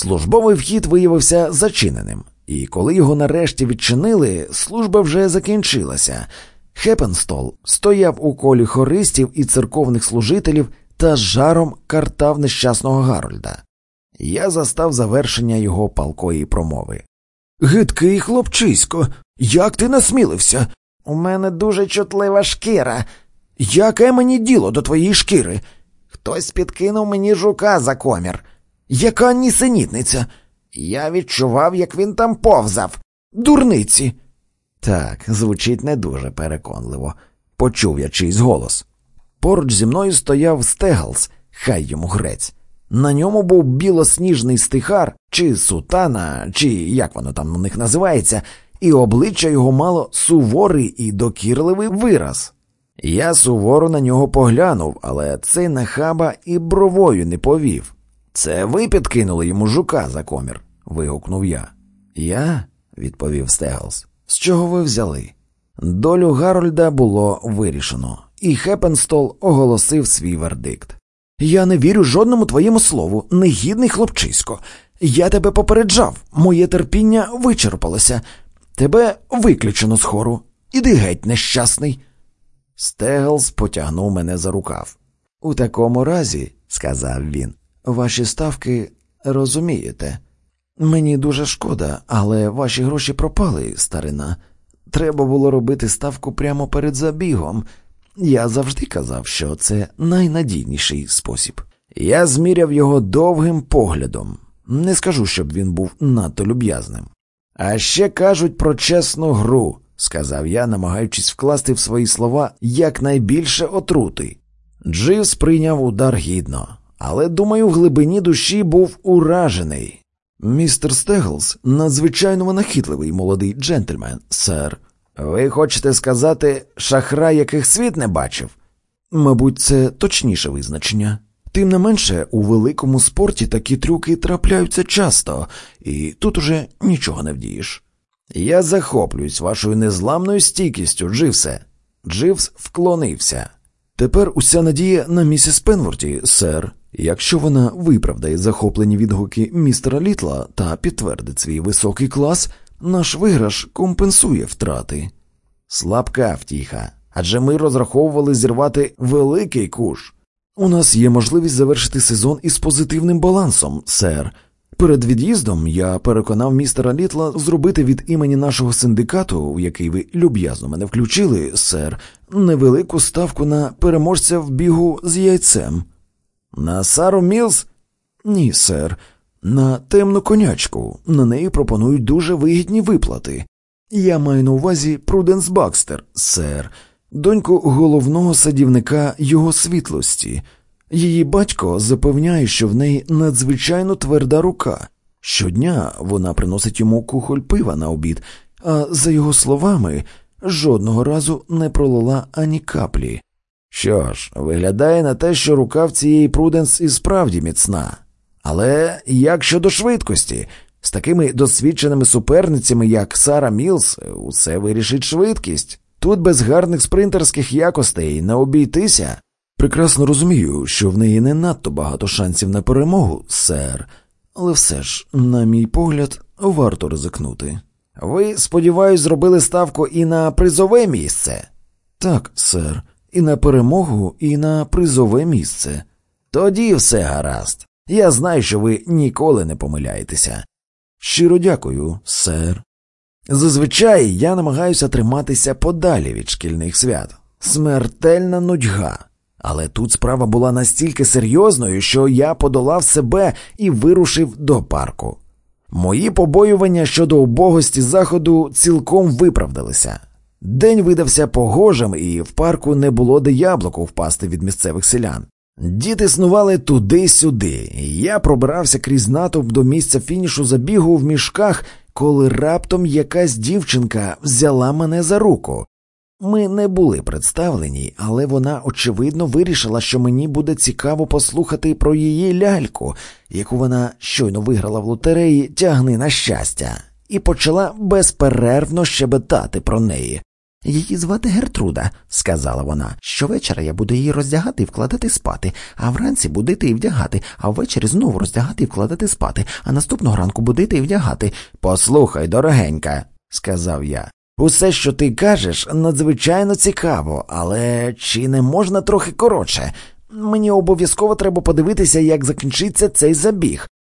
Службовий вхід виявився зачиненим, і коли його нарешті відчинили, служба вже закінчилася. Хепенстол стояв у колі хористів і церковних служителів та з жаром картав нещасного Гарольда. Я застав завершення його палкої промови. Гидкий хлопчисько, як ти насмілився? У мене дуже чутлива шкіра. Яке мені діло до твоєї шкіри? Хтось підкинув мені жука за комір. Яка нісенітниця? Я відчував, як він там повзав. Дурниці. Так, звучить не дуже переконливо, почув я чийсь голос. Поруч зі мною стояв стегалс, хай йому грець. На ньому був білосніжний стихар, чи сутана, чи як воно там у них називається, і обличчя його мало суворий і докірливий вираз. Я суворо на нього поглянув, але цей нахаба і бровою не повів. Це ви підкинули йому жука за комір. вигукнув я. Я? відповів Стеглс. З чого ви взяли? Долю Гарольда було вирішено, і Хепенстол оголосив свій вердикт. Я не вірю жодному твоєму слову, негідний хлопчисько. Я тебе попереджав, моє терпіння вичерпалося. Тебе виключено з хору. Іди геть, нещасний. Стеглс потягнув мене за рукав. У такому разі, сказав він, ваші ставки розумієте. Мені дуже шкода, але ваші гроші пропали, старина. Треба було робити ставку прямо перед забігом. Я завжди казав, що це найнадійніший спосіб. Я зміряв його довгим поглядом. Не скажу, щоб він був надто люб'язним. А ще кажуть про чесну гру, сказав я, намагаючись вкласти в свої слова якнайбільше отрути. Дживс прийняв удар гідно, але, думаю, в глибині душі був уражений. Містер Стеглс надзвичайно винахідливий молодий джентльмен, сер. Ви хочете сказати, шахра, яких світ не бачив? Мабуть, це точніше визначення. Тим не менше, у великому спорті такі трюки трапляються часто, і тут уже нічого не вдієш. Я захоплююсь вашою незламною стійкістю, Дживсе. Дживс вклонився. Тепер уся надія на місіс Пенворті, сер. Якщо вона виправдає захоплені відгуки містера Літла та підтвердить свій високий клас, наш виграш компенсує втрати. Слабка втіха. Адже ми розраховували зірвати великий куш. У нас є можливість завершити сезон із позитивним балансом, сер. Перед від'їздом я переконав містера Літла зробити від імені нашого синдикату, в який ви люб'язно мене включили, сер, невелику ставку на переможця в бігу з яйцем. На Сару Мілс? Ні, сер. На темну конячку. На неї пропонують дуже вигідні виплати. Я маю на увазі Пруденс Бакстер, сер, доньку головного садівника його світлості. Її батько запевняє, що в неї надзвичайно тверда рука. Щодня вона приносить йому кухоль пива на обід, а за його словами, жодного разу не пролила ані каплі. Що ж, виглядає на те, що рука в цієї Пруденс і справді міцна. Але як щодо швидкості, з такими досвідченими суперницями, як Сара Мілс, усе вирішить швидкість. Тут без гарних спринтерських якостей не обійтися. Прекрасно розумію, що в неї не надто багато шансів на перемогу, сер, але все ж, на мій погляд, варто ризикнути. Ви, сподіваюсь, зробили ставку і на призове місце? Так, сер, і на перемогу, і на призове місце. Тоді все гаразд. Я знаю, що ви ніколи не помиляєтеся. Щиро дякую, сер. Зазвичай я намагаюся триматися подалі від шкільних свят. Смертельна нудьга. Але тут справа була настільки серйозною, що я подолав себе і вирушив до парку. Мої побоювання щодо убогості заходу цілком виправдалися. День видався погожим, і в парку не було де яблуку впасти від місцевих селян. Діти снували туди-сюди, я пробирався крізь натовп до місця фінішу забігу в мішках, коли раптом якась дівчинка взяла мене за руку. Ми не були представлені, але вона, очевидно, вирішила, що мені буде цікаво послухати про її ляльку, яку вона щойно виграла в лотереї тягни на щастя, і почала безперервно щебетати про неї. Її звати Гертруда, сказала вона. Щовечора я буду її роздягати і вкладати спати, а вранці будити і вдягати, а ввечері знову роздягати і вкладати спати, а наступного ранку будити і вдягати. Послухай, дорогенька, сказав я. Усе, що ти кажеш, надзвичайно цікаво, але чи не можна трохи коротше? Мені обов'язково треба подивитися, як закінчиться цей забіг.